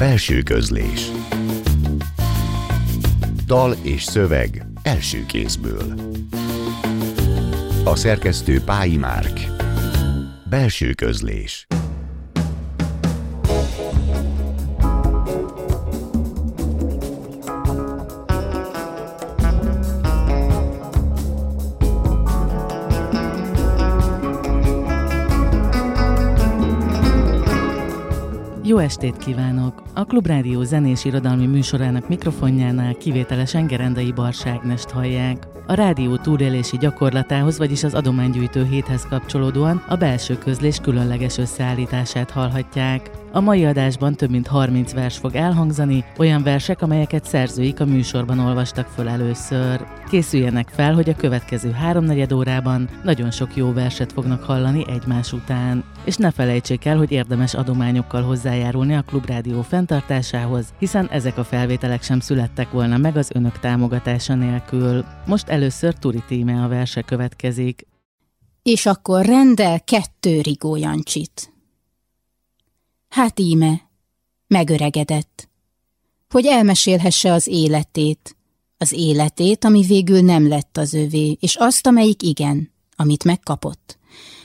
Belső közlés. Dal és szöveg első kézből. A szerkesztő Pályi Márk. Belső közlés. Jó estét kívánok! A Klubrádió zenés irodalmi műsorának mikrofonjánál kivételesen Gerendai Barságnest hallják. A rádió túlélési gyakorlatához, vagyis az adománygyűjtő héthez kapcsolódóan a belső közlés különleges összeállítását hallhatják. A mai adásban több mint 30 vers fog elhangzani, olyan versek, amelyeket szerzőik a műsorban olvastak föl először. Készüljenek fel, hogy a következő háromnegyed órában nagyon sok jó verset fognak hallani egymás után. És ne felejtsék el, hogy érdemes adományokkal hozzájárulni a Klubrádió fenntartásához, hiszen ezek a felvételek sem születtek volna meg az önök támogatása nélkül. Most először Turi Tíme a verse következik. És akkor rendel kettő Rigó Jancsit. Hát íme, megöregedett. Hogy elmesélhesse az életét, az életét, ami végül nem lett az övé, és azt, amelyik igen, amit megkapott.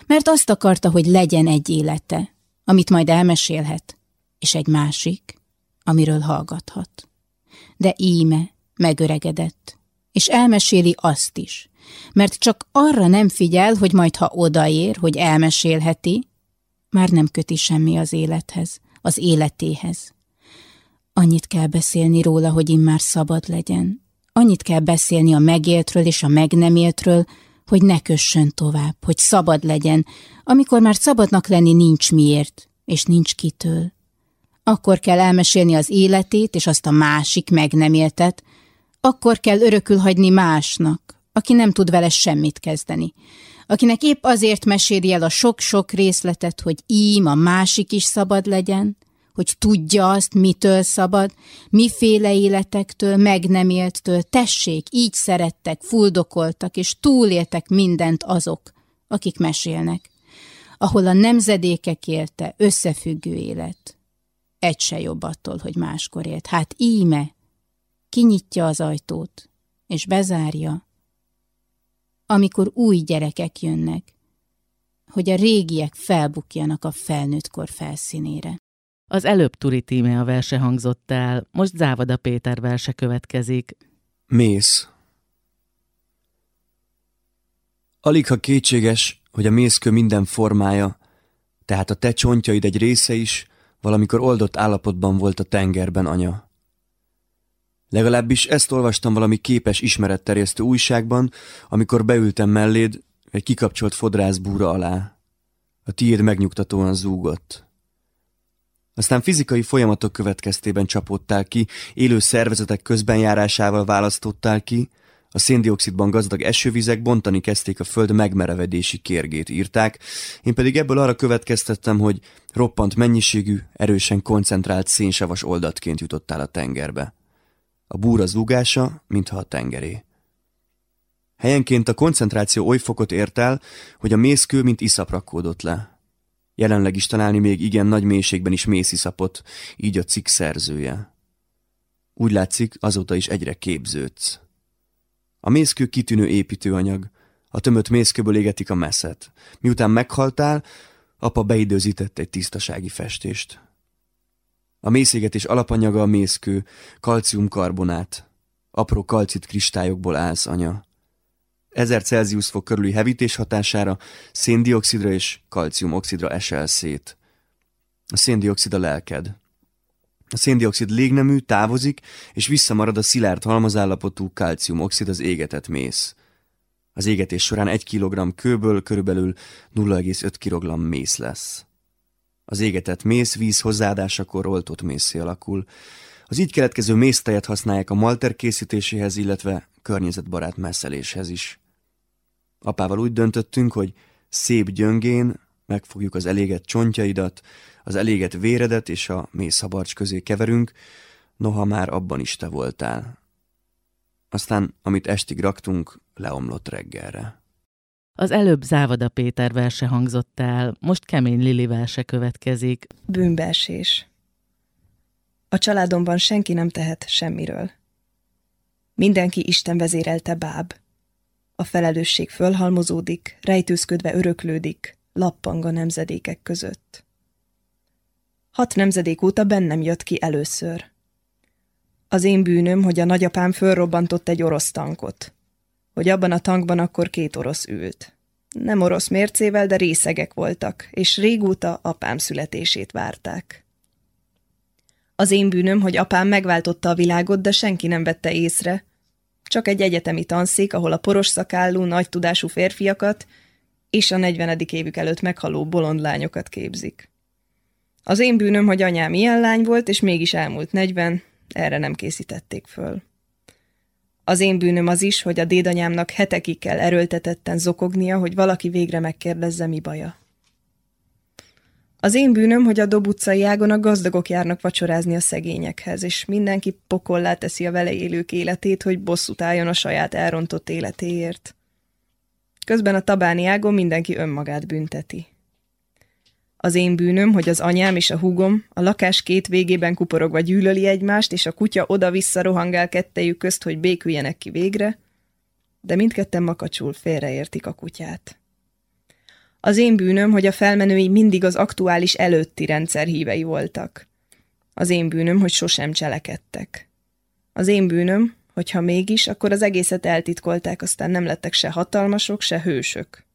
Mert azt akarta, hogy legyen egy élete, amit majd elmesélhet, és egy másik, amiről hallgathat. De íme megöregedett, és elmeséli azt is, mert csak arra nem figyel, hogy majd ha odaér, hogy elmesélheti, már nem köti semmi az élethez, az életéhez. Annyit kell beszélni róla, hogy immár szabad legyen. Annyit kell beszélni a megéltről és a meg nem éltről, hogy ne kössön tovább, hogy szabad legyen, amikor már szabadnak lenni nincs miért, és nincs kitől. Akkor kell elmesélni az életét, és azt a másik meg nem éltet, akkor kell örökül hagyni másnak, aki nem tud vele semmit kezdeni, akinek épp azért meséli el a sok-sok részletet, hogy ím a másik is szabad legyen, hogy tudja azt, mitől szabad, miféle életektől, meg nem élttől, tessék, így szerettek, fuldokoltak, és túléltek mindent azok, akik mesélnek, ahol a nemzedékek élte összefüggő élet. Egy se jobb attól, hogy máskor élt. Hát íme, kinyitja az ajtót, és bezárja, amikor új gyerekek jönnek, hogy a régiek felbukjanak a felnőttkor felszínére. Az előbb Turi Tíme a verse hangzott el, most Závada Péter verse következik. Mész. Alig ha kétséges, hogy a mészkő minden formája, tehát a te csontjaid egy része is, valamikor oldott állapotban volt a tengerben, anya. Legalábbis ezt olvastam valami képes ismeretterjesztő újságban, amikor beültem melléd egy kikapcsolt fodrász búra alá. A tiéd megnyugtatóan zúgott. Aztán fizikai folyamatok következtében csapódtál ki, élő szervezetek közbenjárásával választottál ki, a széndiokszidban gazdag esővizek bontani kezdték a föld megmerevedési kérgét, írták, én pedig ebből arra következtettem, hogy roppant mennyiségű, erősen koncentrált szénsavas oldatként jutottál a tengerbe. A búra zúgása, mintha a tengeré. Helyenként a koncentráció oly fokot ért el, hogy a mészkő mint iszap rakódott le. Jelenleg is találni még igen nagy mélységben is mésziszapot, így a cikk szerzője. Úgy látszik, azóta is egyre képződsz. A mészkő kitűnő építőanyag, a tömött mészkőből égetik a messzet. Miután meghaltál, apa beidőzített egy tisztasági festést. A mészégetés alapanyaga a mészkő, kalciumkarbonát. Apró kalcit kristályokból állsz, anya. 1000 Celsius fok körüli hevítés hatására széndiokszidra és kalciumoxidra esel szét. A széndiokszid a lelked. A széndiokszid légnemű távozik, és visszamarad a szilárd halmazállapotú kalciumoxid az égetett mész. Az égetés során 1 kg kőből körülbelül 0,5 kg mész lesz. Az égetett mész víz hozzáadásakor oltott mészé alakul. Az így keletkező méztejet használják a malter készítéséhez, illetve környezetbarát messzeléshez is. Apával úgy döntöttünk, hogy szép gyöngén megfogjuk az elégett csontjaidat, az elégett véredet és a mészhabarcs közé keverünk, noha már abban is te voltál. Aztán, amit estig raktunk, leomlott reggelre. Az előbb Závada Péter verse hangzott el, most Kemény Lili verse következik. Bűnbeesés. A családomban senki nem tehet semmiről. Mindenki Isten vezérelte báb. A felelősség fölhalmozódik, rejtőzködve öröklődik, lappang a nemzedékek között. Hat nemzedék óta bennem jött ki először. Az én bűnöm, hogy a nagyapám fölrobbantott egy orosz tankot. Hogy abban a tankban akkor két orosz ült. Nem orosz mércével, de részegek voltak, és régóta apám születését várták. Az én bűnöm, hogy apám megváltotta a világot, de senki nem vette észre. Csak egy egyetemi tanszék, ahol a poros szakállú, nagy tudású férfiakat és a negyvenedik évük előtt meghaló bolond lányokat képzik. Az én bűnöm, hogy anyám ilyen lány volt, és mégis elmúlt negyven, erre nem készítették föl. Az én bűnöm az is, hogy a dédanyámnak hetekig kell erőltetetten zokognia, hogy valaki végre megkérdezze, mi baja. Az én bűnöm, hogy a Dob utcai ágon a gazdagok járnak vacsorázni a szegényekhez, és mindenki pokollá teszi a vele élők életét, hogy bosszút álljon a saját elrontott életéért. Közben a tabáni ágon mindenki önmagát bünteti. Az én bűnöm, hogy az anyám és a húgom a lakás két végében kuporogva gyűlöli egymást, és a kutya oda-vissza rohangál kettejük közt, hogy béküljenek ki végre, de mindketten makacsul félreértik a kutyát. Az én bűnöm, hogy a felmenői mindig az aktuális előtti rendszer hívei voltak. Az én bűnöm, hogy sosem cselekedtek. Az én bűnöm, hogy ha mégis, akkor az egészet eltitkolták, aztán nem lettek se hatalmasok, se hősök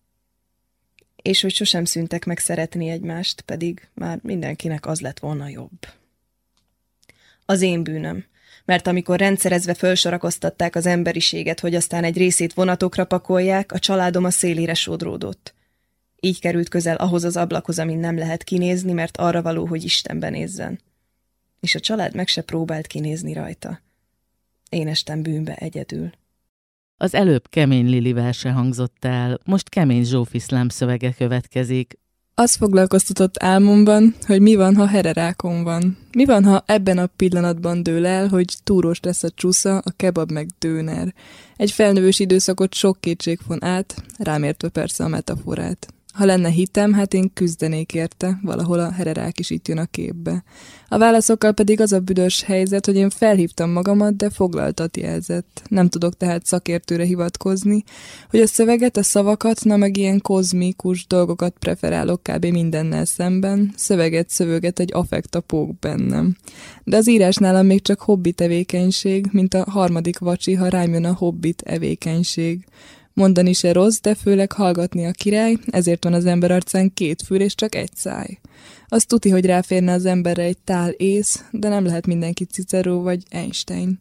és hogy sosem szüntek meg szeretni egymást, pedig már mindenkinek az lett volna jobb. Az én bűnöm, mert amikor rendszerezve felsorakoztatták az emberiséget, hogy aztán egy részét vonatokra pakolják, a családom a szélére sodródott. Így került közel ahhoz az ablakhoz, amin nem lehet kinézni, mert arra való, hogy Istenben nézzen. És a család meg se próbált kinézni rajta. Én estem bűnbe egyedül. Az előbb Kemény Lili verse hangzott el, most Kemény Zsófi szlám szövege következik. Az foglalkoztatott álmomban, hogy mi van, ha hererákon van. Mi van, ha ebben a pillanatban dől el, hogy túrós lesz a csúsza, a kebab meg dőner. Egy felnővős időszakot sok kétség von át, rámértve persze a metaforát. Ha lenne hitem, hát én küzdenék érte, valahol a hererák is itt jön a képbe. A válaszokkal pedig az a büdös helyzet, hogy én felhívtam magamat, de foglaltat jelzett. Nem tudok tehát szakértőre hivatkozni, hogy a szöveget, a szavakat, na meg ilyen kozmikus dolgokat preferálok kb. mindennel szemben, szöveget szövöget egy affektapók bennem. De az írás nálam még csak hobbi tevékenység, mint a harmadik vacsi, ha rám jön a hobbit evékenység. Mondani se rossz, de főleg hallgatni a király, ezért van az ember arcán két fül és csak egy száj. Azt tuti, hogy ráférne az emberre egy tál ész, de nem lehet mindenki Cicero vagy Einstein.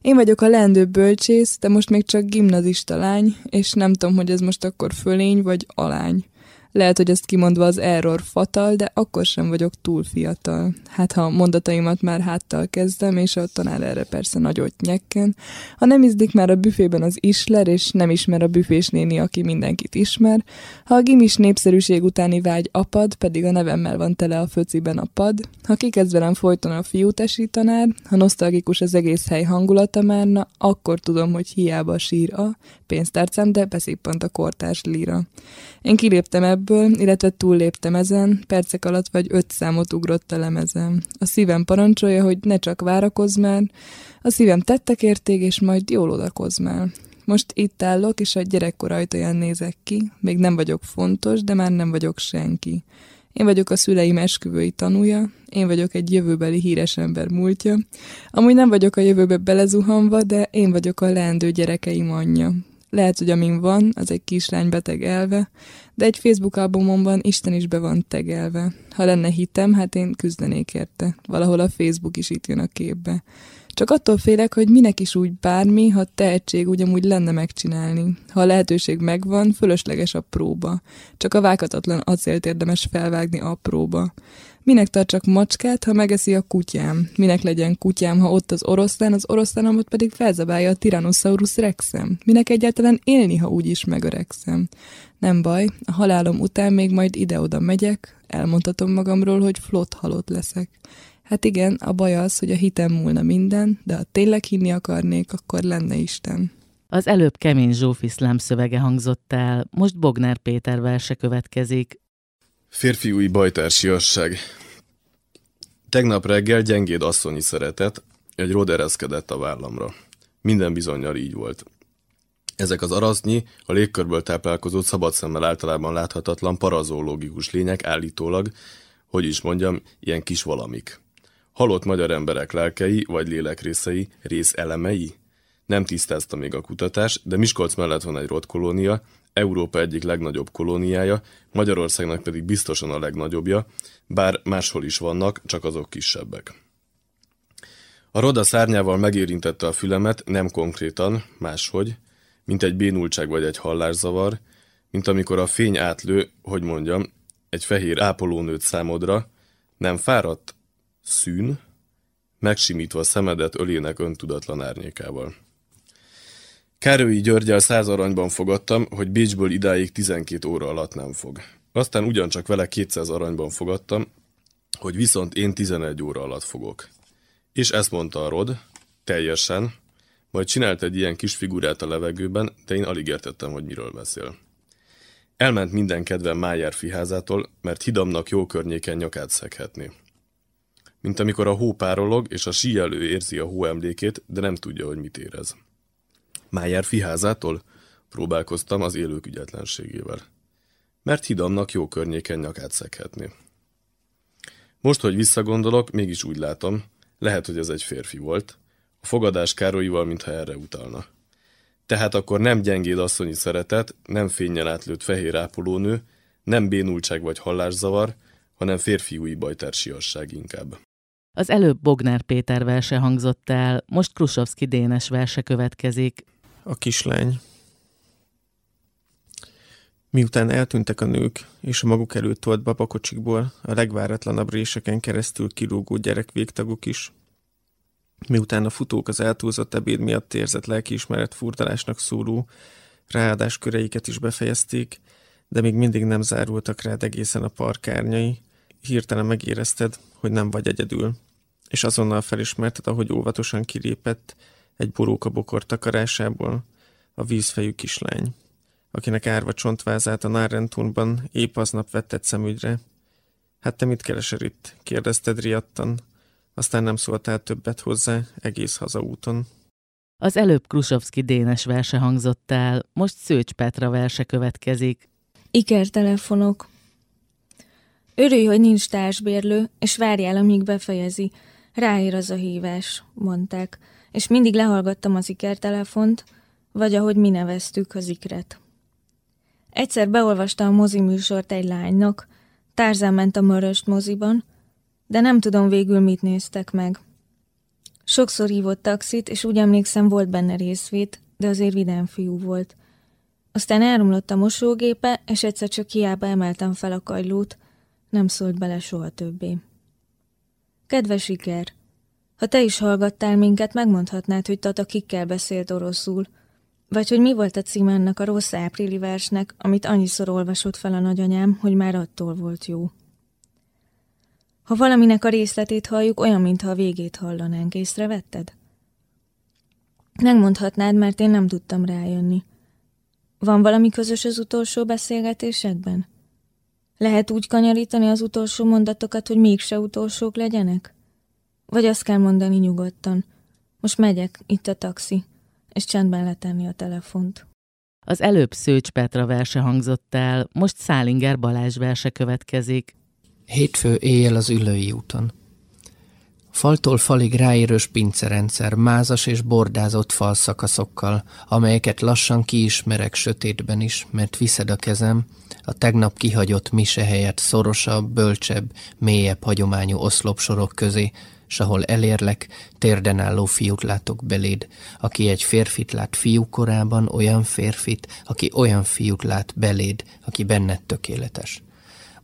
Én vagyok a leendő bölcsész, de most még csak gimnazista lány, és nem tudom, hogy ez most akkor fölény vagy alány. Lehet, hogy ezt kimondva az error fatal, de akkor sem vagyok túl fiatal. Hát ha a mondataimat már háttal kezdem, és a tanár erre persze nagyot nyekken, ha nem izdik már a büfében az isler, és nem ismer a büfés néni, aki mindenkit ismer, ha a gimis népszerűség utáni vágy apad, pedig a nevemmel van tele a föciben a pad, ha kikezd velem folyton a fiútesi tanár, ha nosztalgikus az egész hely hangulata már, na, akkor tudom, hogy hiába sír a pénztárcám, de beszippant a kortárs líra. Én kiléptem ebből, illetve túlléptem ezen, percek alatt vagy öt számot ugrott a lemezem. A szívem parancsolja, hogy ne csak várakozz már, a szívem tettek érték, és majd jól odakozz már. Most itt állok, és a gyerekkor ajtaján nézek ki, még nem vagyok fontos, de már nem vagyok senki. Én vagyok a szüleim esküvői tanúja, én vagyok egy jövőbeli híres ember múltja. Amúgy nem vagyok a jövőbe belezuhanva, de én vagyok a leendő gyerekeim anyja. Lehet, hogy amin van, az egy kislány beteg elve, de egy Facebook albumomban Isten is be van tegelve. Ha lenne hitem, hát én küzdenék érte. Valahol a Facebook is itt jön a képbe. Csak attól félek, hogy minek is úgy bármi, ha tehetség ugyanúgy lenne megcsinálni. Ha a lehetőség megvan, fölösleges a próba. Csak a vághatatlan acélt érdemes felvágni apróba. Minek tartsak macskát, ha megeszi a kutyám? Minek legyen kutyám, ha ott az oroszlán, az oroszlánomat pedig felzabálja a Tyrannosaurus rexem? Minek egyáltalán élni, ha úgyis megöregszem? Nem baj, a halálom után még majd ide-oda megyek, elmondhatom magamról, hogy flott halott leszek. Hát igen, a baj az, hogy a hitem múlna minden, de ha tényleg hinni akarnék, akkor lenne Isten. Az előbb Kemény Zsófi szlám szövege hangzott el, most Bognár Péter verse következik. Férfiúi bajtársiasság. Tegnap reggel gyengéd asszonyi szeretet, egy rod ereszkedett a vállamra. Minden bizonyal így volt. Ezek az arasznyi, a légkörből táplálkozó szabad szemmel általában láthatatlan parazológikus lények állítólag, hogy is mondjam, ilyen kis valamik. Halott magyar emberek lelkei vagy lélekrészei, részelemei? Nem tisztázta még a kutatás, de Miskolc mellett van egy kolónia, Európa egyik legnagyobb kolóniája, Magyarországnak pedig biztosan a legnagyobbja, bár máshol is vannak, csak azok kisebbek. A roda szárnyával megérintette a fülemet, nem konkrétan, máshogy, mint egy bénultság vagy egy hallászavar, mint amikor a fény átlő, hogy mondjam, egy fehér ápolónőt számodra, nem fáradt, szűn, megsimítva szemedet ölének öntudatlan árnyékával. Károlyi Györgyel száz aranyban fogadtam, hogy Bécsből idáig 12 óra alatt nem fog. Aztán ugyancsak vele 200 aranyban fogadtam, hogy viszont én 11 óra alatt fogok. És ezt mondta a Rod, teljesen, majd csinált egy ilyen kis figurát a levegőben, de én alig értettem, hogy miről beszél. Elment minden kedven Májár fiházától, mert hidamnak jó környéken nyakát szeghetni. Mint amikor a hó párolog, és a síelő érzi a hó emlékét, de nem tudja, hogy mit érez. Májár fiházától? Próbálkoztam az élők ügyetlenségével. Mert hidamnak jó környéken nyakát szeghetni. Most, hogy visszagondolok, mégis úgy látom, lehet, hogy ez egy férfi volt, a fogadás Károlyival, mintha erre utalna. Tehát akkor nem gyengéd asszonyi szeretet, nem fényjel átlőtt fehér ápolónő, nem bénultság vagy hallászavar, hanem férfiúi bajtársiasság inkább. Az előbb Bognár Péter verse hangzott el, most Krusovszki Dénes verse következik. A kislány. Miután eltűntek a nők, és a maguk előtt tolt babakocsikból a legváratlanabb réseken keresztül kirúgó gyerek végtagok is, miután a futók az eltúlzott ebéd miatt érzett lelkiismeret furdalásnak szóló ráadás köreiket is befejezték, de még mindig nem zárultak rád egészen a parkárnyai, hirtelen megérezted, hogy nem vagy egyedül, és azonnal felismerted, ahogy óvatosan kilépett egy borókabokor takarásából a vízfejű kislány, akinek árva csontvázát a Nárentunban épp aznap vetted szemügyre. Hát te mit keresel itt? kérdezted riadtan, aztán nem szóltál többet hozzá egész hazaúton. Az előbb Krusovszki Dénes verse hangzott el, most Szőcs Petra verse következik. Ikertelefonok. Örülj, hogy nincs társbérlő, és várjál, amíg befejezi. Ráér az a hívás, mondták, és mindig lehallgattam az ikertelefont, vagy ahogy mi neveztük az ikret. Egyszer beolvasta a mozi műsort egy lánynak, Tárzán ment a Möröst moziban, de nem tudom végül mit néztek meg. Sokszor hívott taxit, és úgy emlékszem volt benne részvét, de azért vidám fiú volt. Aztán elromlott a mosógépe, és egyszer csak hiába emeltem fel a kajlót, nem szólt bele soha többé. Kedves Iker, ha te is hallgattál minket, megmondhatnád, hogy Tata kikkel beszélt oroszul, vagy hogy mi volt a cím ennek a rossz áprili versnek, amit annyiszor olvasott fel a nagyanyám, hogy már attól volt jó. Ha valaminek a részletét halljuk, olyan, mintha a végét hallanánk, észrevetted? Megmondhatnád, mert én nem tudtam rájönni. Van valami közös az utolsó beszélgetésekben? Lehet úgy kanyarítani az utolsó mondatokat, hogy mégse utolsók legyenek? Vagy azt kell mondani nyugodtan. Most megyek, itt a taxi, és csendben letenni a telefont. Az előbb Szőcs Petra verse hangzott el, most Szálinger Balázs verse következik. Hétfő éjjel az ülői úton. Faltól falig ráérős pincerendszer, mázas és bordázott falszakaszokkal, amelyeket lassan kiismerek sötétben is, mert viszed a kezem, a tegnap kihagyott mise helyett szorosabb, bölcsebb, mélyebb hagyományú oszlopsorok közé, s ahol elérlek, térden álló fiút látok beléd, aki egy férfit lát fiú korában, olyan férfit, aki olyan fiút lát beléd, aki benned tökéletes.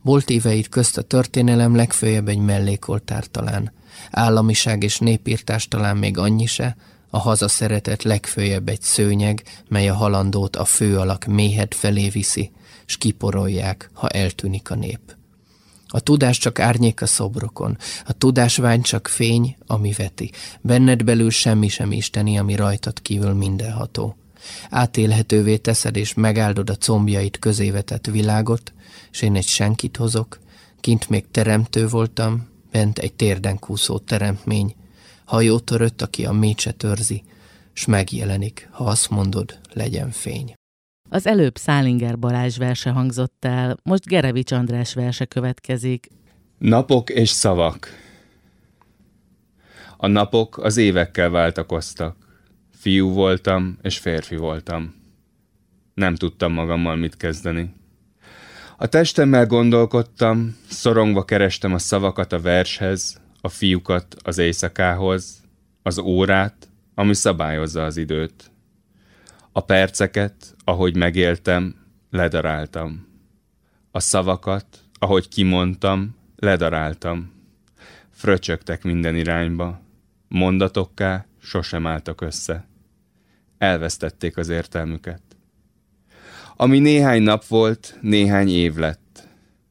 Bolt éveit közt a történelem legfőjebb egy mellékoltár talán. Államiság és népírtás talán még annyi se, a haza szeretet legfőjebb egy szőnyeg, mely a halandót a fő alak méhed felé viszi, s kiporolják, ha eltűnik a nép. A tudás csak árnyék a szobrokon, a tudásvány csak fény, ami veti. Benned belül semmi sem isteni, ami rajtad kívül mindenható. Átélhetővé teszed és megáldod a combjait közévetett világot, és én egy senkit hozok, kint még teremtő voltam, Bent egy térden kúszó teremtmény, hajó törött, aki a mécset őrzi, s megjelenik, ha azt mondod, legyen fény. Az előbb Szálinger Balázs verse hangzott el, most Gerevics András verse következik. Napok és szavak A napok az évekkel váltakoztak. Fiú voltam, és férfi voltam. Nem tudtam magammal mit kezdeni. A testemmel gondolkodtam, szorongva kerestem a szavakat a vershez, a fiúkat az éjszakához, az órát, ami szabályozza az időt. A perceket, ahogy megéltem, ledaráltam. A szavakat, ahogy kimondtam, ledaráltam. Fröcsögtek minden irányba. Mondatokká sosem álltak össze. Elvesztették az értelmüket. Ami néhány nap volt, néhány év lett.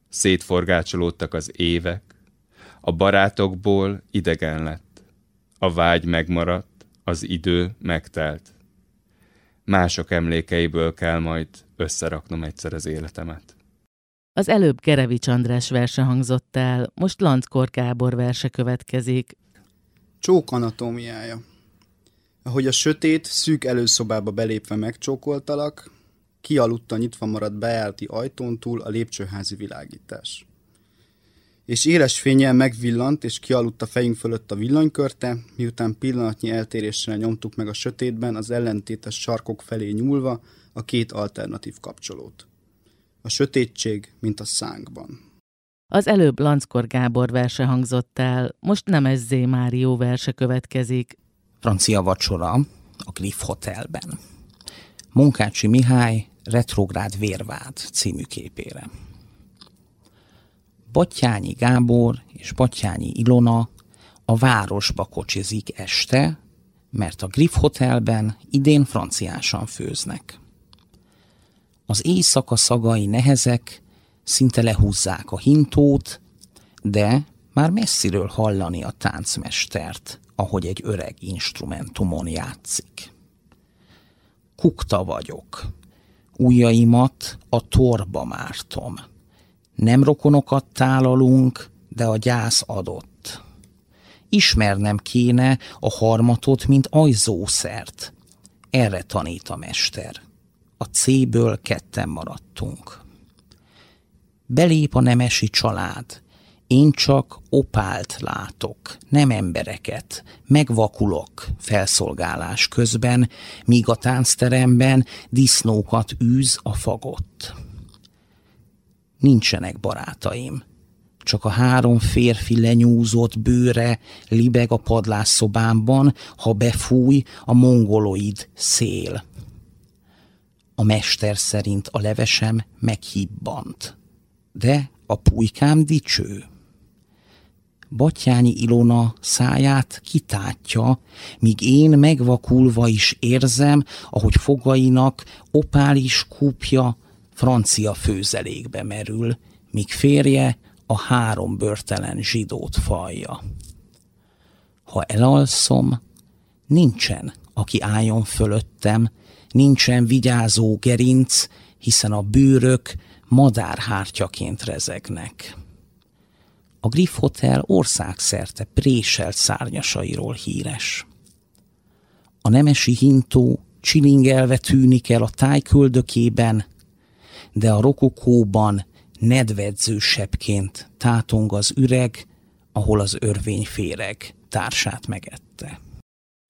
Szétforgácsolódtak az évek. A barátokból idegen lett. A vágy megmaradt, az idő megtelt. Mások emlékeiből kell majd összeraknom egyszer az életemet. Az előbb Gerevics András verse hangzott el, most Lanckor Kábor verse következik. Csók anatómiája. Ahogy a sötét, szűk előszobába belépve megcsókoltalak, kialudta nyitva maradt bejárti ajtón túl a lépcsőházi világítás. És éles fényel megvillant, és kialudt a fejünk fölött a villanykörte, miután pillanatnyi eltéréssel nyomtuk meg a sötétben az ellentétes sarkok felé nyúlva a két alternatív kapcsolót. A sötétség, mint a szánkban. Az előbb Lanckor Gábor verse hangzott el, most Nemes Zé Márió verse következik. Francia vacsora a Griff Hotelben. Munkácsi Mihály Retrográd Vérvád című képére. Battyányi Gábor és Battyányi Ilona a városba kocsizik este, mert a Griff Hotelben idén franciásan főznek. Az éjszaka szagai nehezek szinte lehúzzák a hintót, de már messziről hallani a táncmestert, ahogy egy öreg instrumentumon játszik. Kukta vagyok, ujjaimat a torba mártom. Nem rokonokat tálalunk, de a gyász adott. Ismernem kéne a harmatot, mint ajzószert. Erre tanít a mester. A C-ből ketten maradtunk. Belép a nemesi család. Én csak opált látok, nem embereket, megvakulok felszolgálás közben, míg a táncteremben disznókat űz a fagott. Nincsenek barátaim, csak a három férfi lenyúzott bőre libeg a padlásszobámban, ha befúj a mongoloid szél. A mester szerint a levesem meghibbant, de a pulykám dicső. Batyányi Ilona száját kitátja, míg én megvakulva is érzem, ahogy fogainak opális kúpja francia főzelékbe merül, míg férje a három börtelen zsidót falja. Ha elalszom, nincsen, aki álljon fölöttem, nincsen vigyázó gerinc, hiszen a bőrök madárhártyaként rezegnek. A Griff Hotel országszerte préselt szárnyasairól híres. A nemesi hintó csilingelve tűnik el a tájköldökében, de a rokokóban nedvedzősebbként tátong az üreg, ahol az örvény féreg társát megette.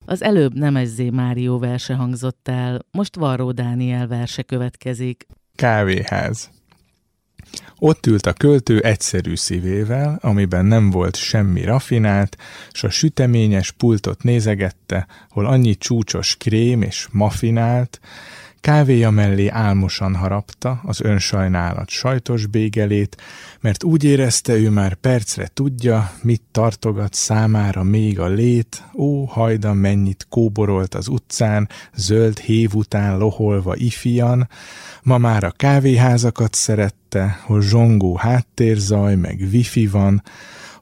Az előbb Nemezzé Márió verse hangzott el, most Varró Dániel verse következik. Kávéház. Ott ült a költő egyszerű szívével, amiben nem volt semmi rafinált, s a süteményes pultot nézegette, hol annyi csúcsos krém és mafinált, Kávéja mellé álmosan harapta az önsajnálat sajtos bégelét, mert úgy érezte, ő már percre tudja, mit tartogat számára még a lét, ó, hajda mennyit kóborolt az utcán, zöld hév után loholva ifian, ma már a kávéházakat szerette, hol zsongó háttérzaj, meg wifi van,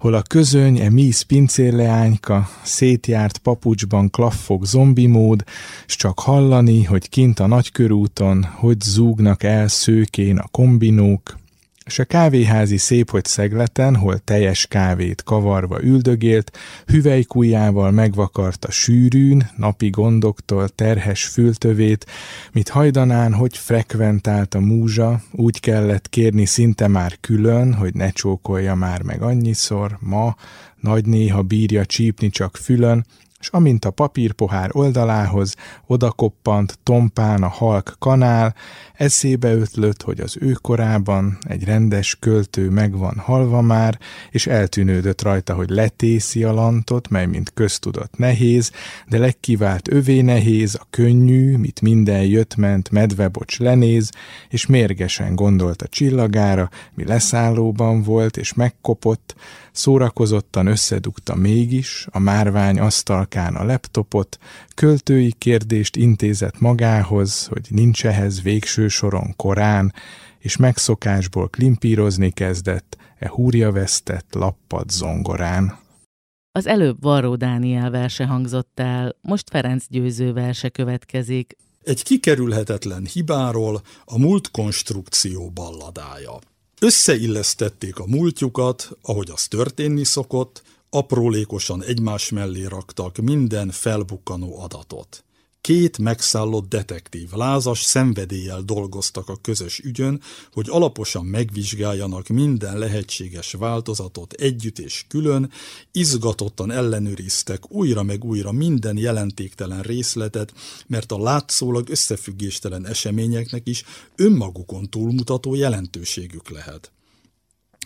hol a közöny, e míz pincérleányka, szétjárt papucsban klaffog zombimód, s csak hallani, hogy kint a nagykörúton, hogy zúgnak el szőkén a kombinók, s a kávéházi szép, hogy szegleten, hol teljes kávét kavarva üldögélt, hüvelykujjával megvakarta sűrűn, napi gondoktól terhes fültövét, mit hajdanán, hogy frekventált a múzsa, úgy kellett kérni szinte már külön, hogy ne csókolja már meg annyiszor, ma, nagy néha bírja csípni csak fülön, és amint a papírpohár oldalához odakoppant tompán a halk kanál, eszébe ötlött, hogy az ő korában egy rendes költő megvan halva már, és eltűnődött rajta, hogy letészi a lantot, mely mint köztudott nehéz, de legkivált övé nehéz, a könnyű, mit minden jött-ment, medvebocs lenéz, és mérgesen gondolt a csillagára, mi leszállóban volt, és megkopott, szórakozottan összedugta mégis a márvány asztalkán a laptopot, költői kérdést intézett magához, hogy nincs ehhez végső soron korán, és megszokásból klimpírozni kezdett e húrja vesztett lappad zongorán. Az előbb Varró Dániel verse hangzott el, most Ferenc Győző verse következik. Egy kikerülhetetlen hibáról a múlt konstrukció balladája. Összeillesztették a múltjukat, ahogy az történni szokott, aprólékosan egymás mellé raktak minden felbukkanó adatot. Két megszállott detektív lázas szenvedéllyel dolgoztak a közös ügyön, hogy alaposan megvizsgáljanak minden lehetséges változatot együtt és külön, izgatottan ellenőriztek újra meg újra minden jelentéktelen részletet, mert a látszólag összefüggéstelen eseményeknek is önmagukon túlmutató jelentőségük lehet.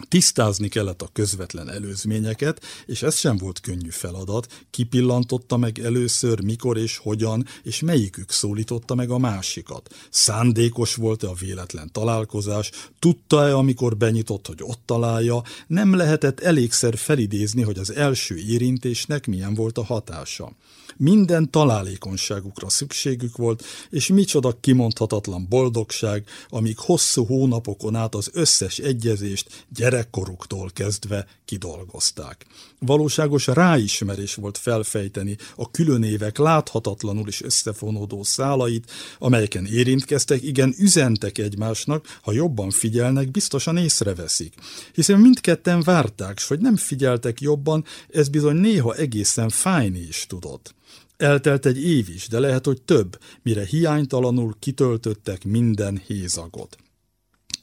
Tisztázni kellett a közvetlen előzményeket, és ez sem volt könnyű feladat. Kipillantotta meg először, mikor és hogyan, és melyikük szólította meg a másikat. Szándékos volt-e a véletlen találkozás, tudta-e, amikor benyitott, hogy ott találja, nem lehetett elégszer felidézni, hogy az első érintésnek milyen volt a hatása. Minden találékonyságukra szükségük volt, és micsoda kimondhatatlan boldogság, amíg hosszú hónapokon át az összes egyezést gyerekkoruktól kezdve kidolgozták. Valóságos ráismerés volt felfejteni a különévek láthatatlanul is összefonódó szálait, amelyeken érintkeztek, igen, üzentek egymásnak, ha jobban figyelnek, biztosan észreveszik. Hiszen mindketten várták, s hogy nem figyeltek jobban, ez bizony néha egészen fájni is tudott. Eltelt egy év is, de lehet, hogy több, mire hiánytalanul kitöltöttek minden hézagot.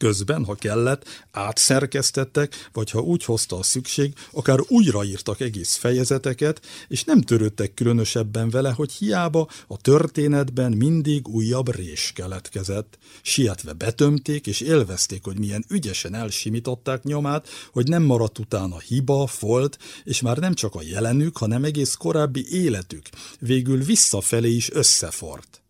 Közben, ha kellett, átszerkesztettek, vagy ha úgy hozta a szükség, akár újraírtak egész fejezeteket, és nem törődtek különösebben vele, hogy hiába a történetben mindig újabb rés keletkezett. Sietve betömték, és élvezték, hogy milyen ügyesen elsimították nyomát, hogy nem maradt utána hiba, folt, és már nem csak a jelenük, hanem egész korábbi életük végül visszafelé is összefort.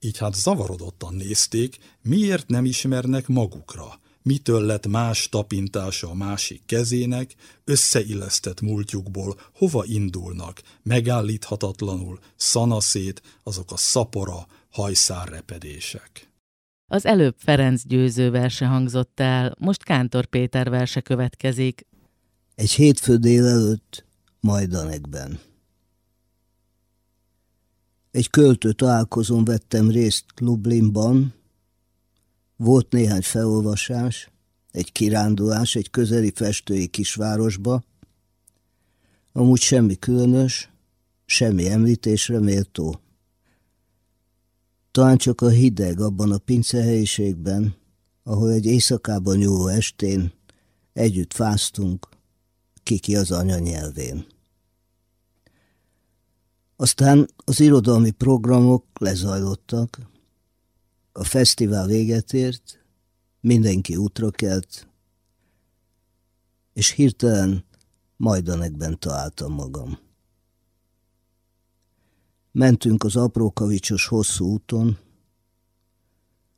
Így hát zavarodottan nézték, miért nem ismernek magukra, mitől lett más tapintása a másik kezének, összeillesztett múltjukból hova indulnak, megállíthatatlanul, szanaszét azok a szapora, hajszárrepedések. Az előbb Ferenc győző verse hangzott el, most Kántor Péter verse következik. Egy hétfő délelőtt Majdanekben. Egy költő találkozón vettem részt Lublinban, volt néhány felolvasás, egy kirándulás egy közeli festői kisvárosba, amúgy semmi különös, semmi említésre méltó. Talán csak a hideg abban a pincehelyiségben, ahol egy éjszakában nyúló estén együtt fáztunk, kiki az anyanyelvén. Aztán az irodalmi programok lezajlottak, a fesztivál véget ért, mindenki útra kelt, és hirtelen Majdanekben találtam magam. Mentünk az aprókavicsos hosszú úton,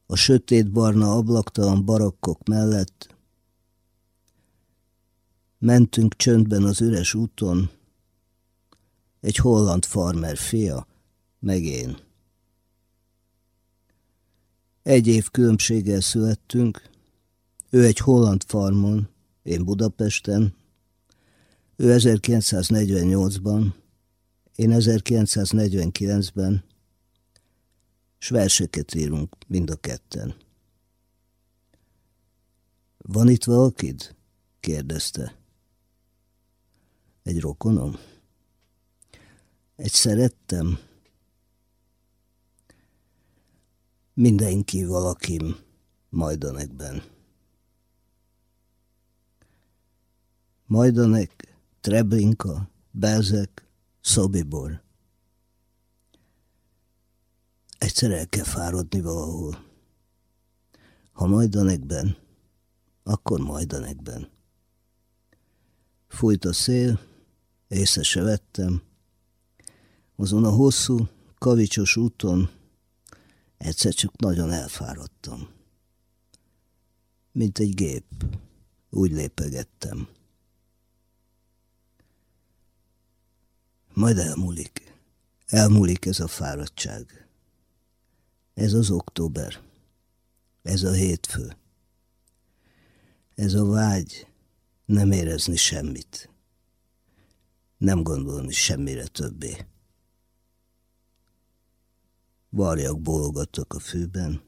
a sötét-barna ablaktalan barakkok mellett, mentünk csöndben az üres úton, egy holland farmer fia, meg én. Egy év különbséggel születtünk, ő egy holland farmon, én Budapesten, ő 1948-ban, én 1949-ben, s verseket írunk mind a ketten. Van itt valakid? kérdezte. Egy rokonom? Egy szerettem? Mindenki valakim Majdanekben. Majdanek, Treblinka, Bezek, Szobibor. Egyszer el kell fáradni valahol. Ha Majdanekben, akkor Majdanekben. Fújt a szél, észre se vettem. Azon a hosszú, kavicsos úton egyszer csak nagyon elfáradtam. Mint egy gép, úgy lépegettem. Majd elmúlik. Elmúlik ez a fáradtság. Ez az október. Ez a hétfő. Ez a vágy nem érezni semmit. Nem gondolni semmire többé. Varjak bólogattak a fűben,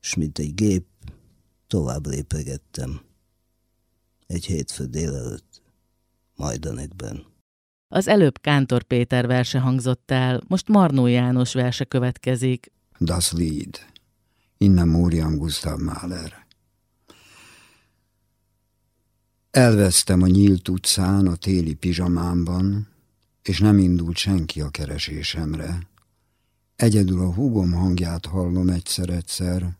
s mint egy gép tovább lépegettem. Egy hétfő délelőtt, Majdanekben. Az előbb Kántor Péter verse hangzott el, most Marnó János verse következik. Das Lied. Innen Móriam Gustav Mahler. Elvesztem a nyílt utcán a téli pizsamámban, és nem indult senki a keresésemre. Egyedül a húgom hangját hallom egyszer-egyszer,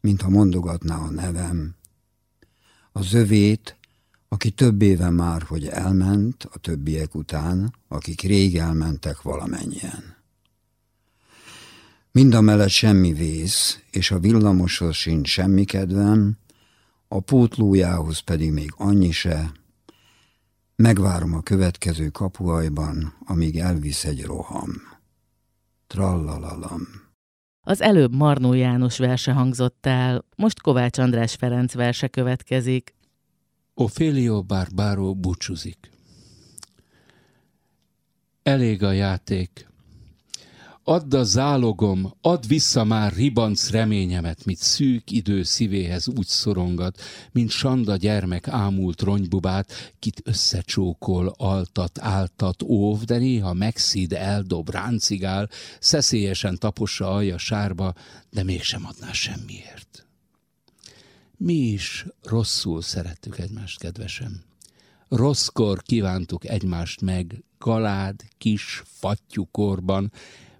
mintha mondogatná a nevem. A zövét, aki több éve már, hogy elment a többiek után, akik rég elmentek valamennyien. Mind a mellett semmi vész, és a villamoshoz sincs semmi kedvem, a pótlójához pedig még annyi se. Megvárom a következő kapuajban, amíg elvisz egy roham. Trallalalam. Az előbb Marnó János verse hangzott el, most Kovács András Ferenc verse következik. Ophelio Barbaro búcsúzik. Elég a játék, Add a zálogom, add vissza már ribanc reményemet, mit szűk idő szívéhez úgy szorongat, mint Sanda gyermek ámult ronybubát, kit összecsókol, altat, áltat, óv, de néha megszíd, eldob, ráncigál, szeszélyesen tapossa alja sárba, de mégsem adná semmiért. Mi is rosszul szerettük egymást, kedvesem. Rosszkor kívántuk egymást meg, galád, kis fattyúkorban,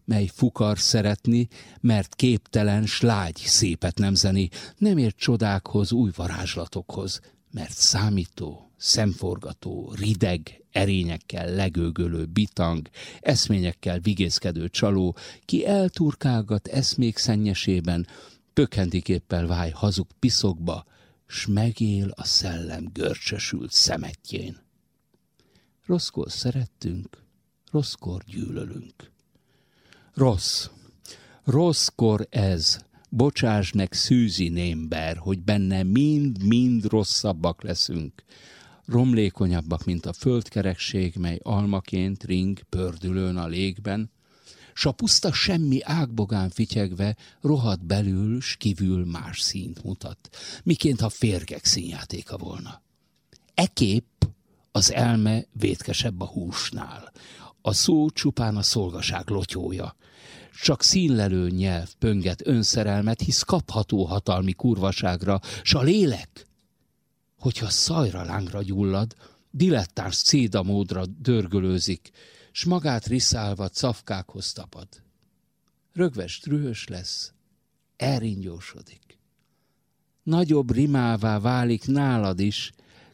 mely fukar szeretni, mert képtelen, slágy szépet nemzeni, nem ért csodákhoz, új varázslatokhoz, mert számító, szemforgató, rideg, erényekkel legőgölő bitang, eszményekkel vigészkedő csaló, ki elturkálgat eszmék szennyesében, pökhendiképpel váj hazug piszokba, s megél a szellem görcsösült szemetjén. Rosszkor szerettünk, rosszkor gyűlölünk. Rossz. Rosszkor ez. Bocsáss nek szűzi némber, hogy benne mind-mind rosszabbak leszünk. Romlékonyabbak, mint a földkerekség, mely almaként ring pördülőn a légben, s a puszta semmi ágbogán fityegve rohadt belül, s kívül más színt mutat, miként ha férgek színjátéka volna. Ekép az elme vétkesebb a húsnál, a szó csupán a szolgaság lotyója. Csak színlelő nyelv pönget önszerelmet, hisz kapható hatalmi kurvaságra, s a lélek, hogyha szajra lángra gyullad, dilettáns cédamódra dörgölőzik, s magát riszálva cafkákhoz tapad. Rögves trühös lesz, elringyósodik. Nagyobb rimává válik nálad is,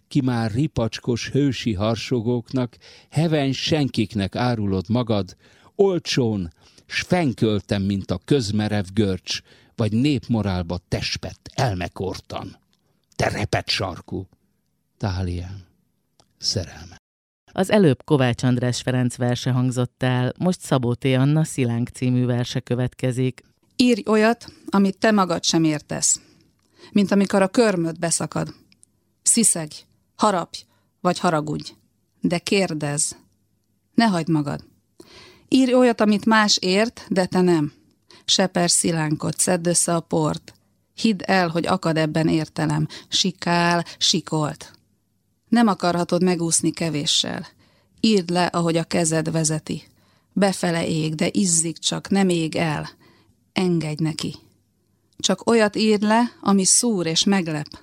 ki már ripacskos hősi harsogóknak, heven senkiknek árulod magad, olcsón, s fenköltem, mint a közmerev görcs, vagy népmorálba tespett, elmekortan. Te repet sarkú, táliám, szerelme. Az előbb Kovács András Ferenc verse hangzott el, most Szabó T. Anna Szilánk című verse következik. Írj olyat, amit te magad sem értesz, mint amikor a körmöd beszakad. Sziszegj, Harapj, vagy haragudj, de kérdez. Ne hagyd magad. Írj olyat, amit más ért, de te nem. Seper szilánkot, szedd össze a port. Hidd el, hogy akad ebben értelem. Sikál, sikolt. Nem akarhatod megúszni kevéssel. Írd le, ahogy a kezed vezeti. Befele ég, de izzik csak, nem ég el. Engedj neki. Csak olyat írd le, ami szúr és meglep.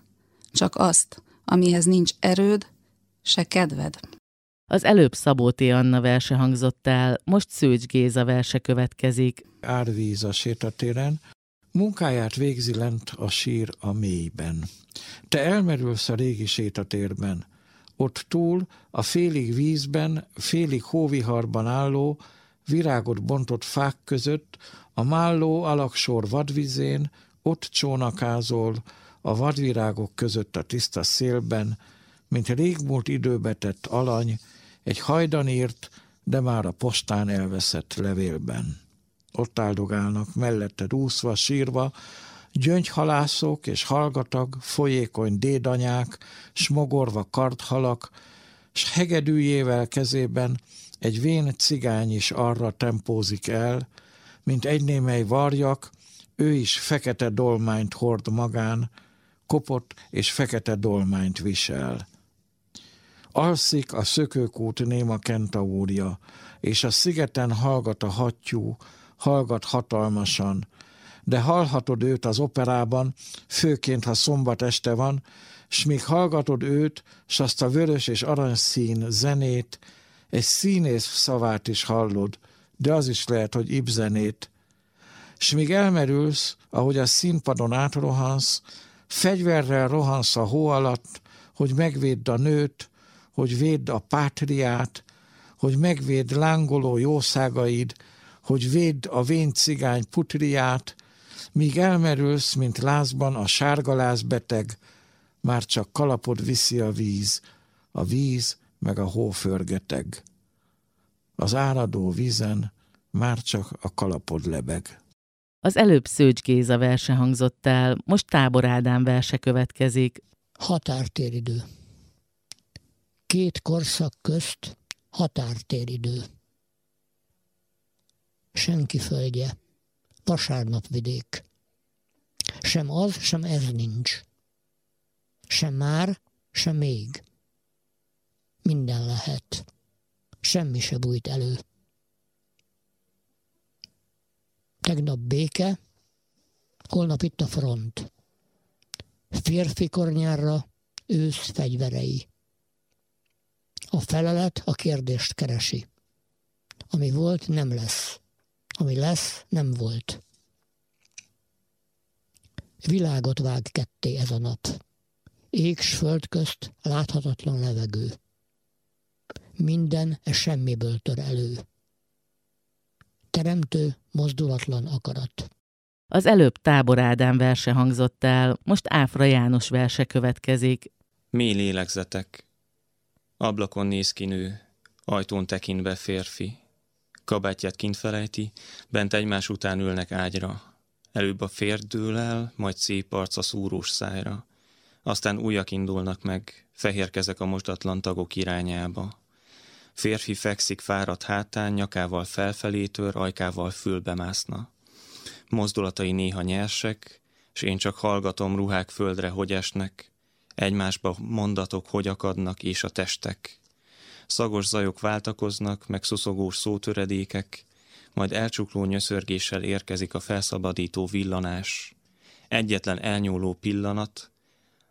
Csak azt, amihez nincs erőd, se kedved. Az előbb Szabóté Anna verse hangzott el, most Szőcs Géza verse következik. Árvíz a sétatéren, munkáját végzi lent a sír a mélyben. Te elmerülsz a régi sétatérben, ott túl a félig vízben, félig hóviharban álló, virágot bontott fák között, a málló alaksor vadvizén, ott csónakázol, a vadvirágok között a tiszta szélben, mint régmúlt időbe tett alany, egy hajdan írt, de már a postán elveszett levélben. Ott áldogálnak, melletted úszva, sírva, gyöngyhalászok és hallgatag, folyékony dédanyák, smogorva karthalak, s hegedűjével kezében egy vén cigány is arra tempózik el, mint egy némely varjak, ő is fekete dolmányt hord magán, kopott és fekete dolmányt visel. Alszik a szökőkút néma kentaúrja, és a szigeten hallgat a hattyú, hallgat hatalmasan, de hallhatod őt az operában, főként, ha szombat este van, s míg hallgatod őt, s azt a vörös és aranyszín zenét, egy színész szavát is hallod, de az is lehet, hogy ibzenét. S míg elmerülsz, ahogy a színpadon átrohansz, fegyverrel rohansz a hó alatt, hogy megvédd a nőt, hogy védd a pátriát, hogy megvédd lángoló jószágaid, hogy védd a vén cigány putriát, míg elmerülsz, mint lázban a sárgaláz beteg, már csak kalapod viszi a víz, a víz meg a hó förgeteg. Az áradó vízen már csak a kalapod lebeg. Az előbb Szőcs Géza verse hangzott el, most Tábor Ádám verse következik. Határtéridő. Két korszak közt határtéridő. Senki földje, vasárnapvidék. Sem az, sem ez nincs. Sem már, sem még. Minden lehet. Semmi se bújt elő. Tegnap béke, holnap itt a front. Férfi kornyára ősz fegyverei. A felelet a kérdést keresi. Ami volt, nem lesz. Ami lesz, nem volt. Világot vág ketté ez a nap. Ég s föld közt láthatatlan levegő. Minden e semmiből tör elő. Teremtő, mozdulatlan akarat. Az előbb Tábor Ádám verse hangzott el, most Áfra János verse következik. Mély lélegzetek. Ablakon néz ki nő, ajtón tekint be férfi. Kabátját kint felejti, bent egymás után ülnek ágyra. Előbb a férd dől el, majd szép arca szúrós szájra. Aztán újak indulnak meg, fehér kezek a mosdatlan tagok irányába. Férfi fekszik fáradt hátán, nyakával felfelé tör, ajkával fülbe mászna. Mozdulatai néha nyersek, s én csak hallgatom ruhák földre, hogy esnek, egymásba mondatok, hogy akadnak, és a testek. Szagos zajok váltakoznak, meg szuszogós szótöredékek, majd elcsukló nyöszörgéssel érkezik a felszabadító villanás. Egyetlen elnyúló pillanat,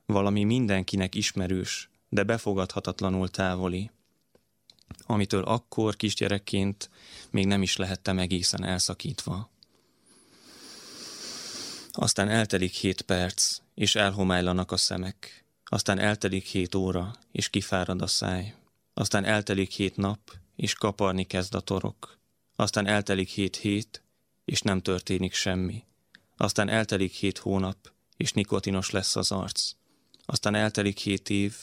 valami mindenkinek ismerős, de befogadhatatlanul távoli, amitől akkor kisgyerekként még nem is lehettem egészen elszakítva. Aztán eltelik hét perc, és elhomálylanak a szemek. Aztán eltelik hét óra, és kifárad a száj. Aztán eltelik hét nap, és kaparni kezd a torok. Aztán eltelik hét hét, és nem történik semmi. Aztán eltelik hét hónap, és nikotinos lesz az arc. Aztán eltelik hét év,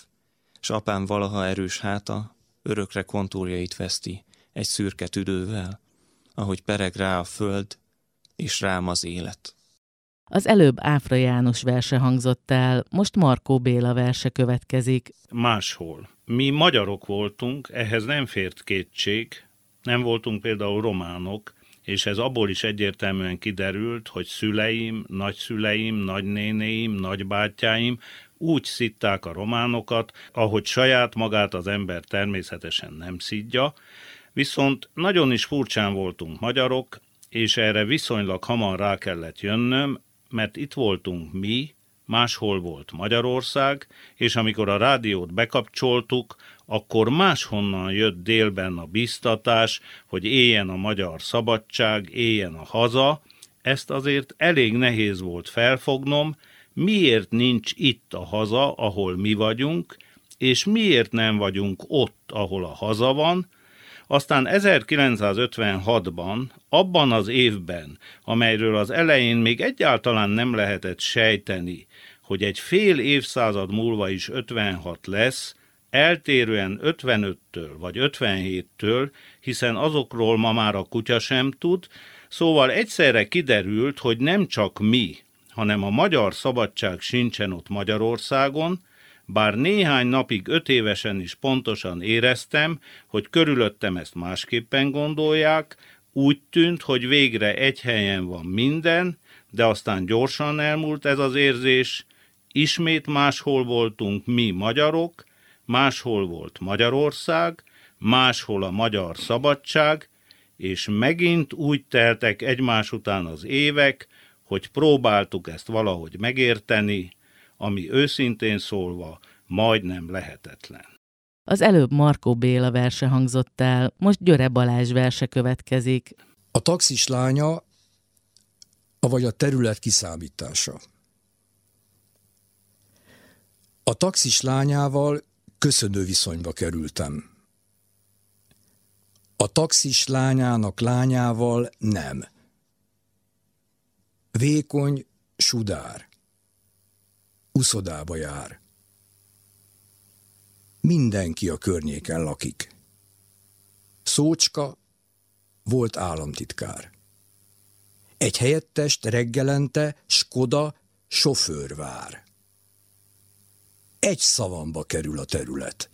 és apám valaha erős háta örökre kontúrjait veszti egy szürke tüdővel, ahogy pereg rá a föld, és rám az élet. Az előbb Áfra János verse hangzott el, most Markó Béla verse következik. Máshol. Mi magyarok voltunk, ehhez nem fért kétség, nem voltunk például románok, és ez abból is egyértelműen kiderült, hogy szüleim, nagyszüleim, nagynénéim, nagybátyáim úgy szitták a románokat, ahogy saját magát az ember természetesen nem szidja, viszont nagyon is furcsán voltunk magyarok, és erre viszonylag hamar rá kellett jönnöm, mert itt voltunk mi, máshol volt Magyarország, és amikor a rádiót bekapcsoltuk, akkor máshonnan jött délben a biztatás, hogy éljen a magyar szabadság, éljen a haza, ezt azért elég nehéz volt felfognom, miért nincs itt a haza, ahol mi vagyunk, és miért nem vagyunk ott, ahol a haza van, aztán 1956-ban, abban az évben, amelyről az elején még egyáltalán nem lehetett sejteni, hogy egy fél évszázad múlva is 56 lesz, eltérően 55-től vagy 57-től, hiszen azokról ma már a kutya sem tud, szóval egyszerre kiderült, hogy nem csak mi, hanem a magyar szabadság sincsen ott Magyarországon, bár néhány napig öt évesen is pontosan éreztem, hogy körülöttem ezt másképpen gondolják, úgy tűnt, hogy végre egy helyen van minden, de aztán gyorsan elmúlt ez az érzés, ismét máshol voltunk mi magyarok, máshol volt Magyarország, máshol a magyar szabadság, és megint úgy teltek egymás után az évek, hogy próbáltuk ezt valahogy megérteni, ami őszintén szólva majdnem lehetetlen. Az előbb Markó Béla verse hangzott el, most Györe Balázs verse következik. A taxis lánya, vagy a terület kiszámítása. A taxis lányával köszönő viszonyba kerültem. A taxis lányának lányával nem. Vékony, sudár. Uszodába jár. Mindenki a környéken lakik. Szócska volt államtitkár. Egy helyettest reggelente Skoda sofőr vár. Egy szavamba kerül a terület.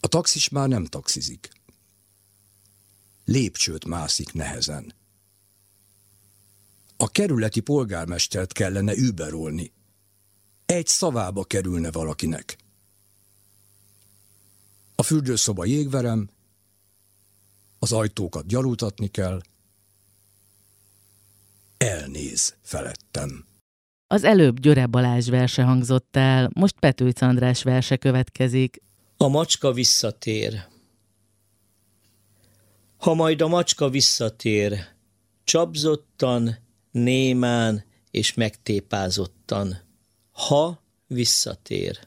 A taxis már nem taxizik. Lépcsőt mászik nehezen. A kerületi polgármestert kellene überolni. Egy szavába kerülne valakinek. A fürdőszoba jégverem, az ajtókat gyalultatni kell, elnéz felettem. Az előbb Györe Balázs verse hangzott el, most Petőc András verse következik. A macska visszatér. Ha majd a macska visszatér, csapzottan, némán és megtépázottan, ha visszatér.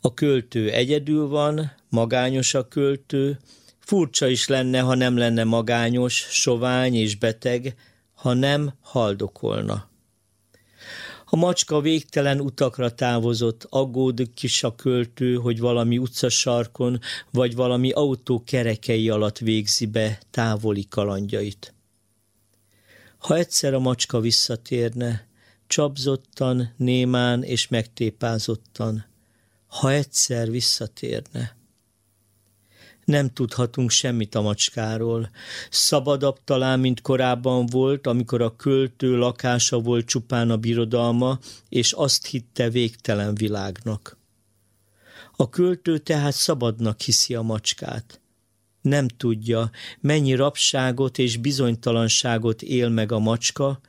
A költő egyedül van, magányos a költő, furcsa is lenne, ha nem lenne magányos, sovány és beteg, ha nem haldokolna. A macska végtelen utakra távozott, aggódik is a költő, hogy valami utcasarkon, vagy valami autó kerekei alatt végzi be távoli kalandjait. Ha egyszer a macska visszatérne, csapzottan, némán és megtépázottan, ha egyszer visszatérne. Nem tudhatunk semmit a macskáról. Szabadabb talán, mint korábban volt, amikor a költő lakása volt csupán a birodalma, és azt hitte végtelen világnak. A költő tehát szabadnak hiszi a macskát. Nem tudja, mennyi rabságot és bizonytalanságot él meg a macska,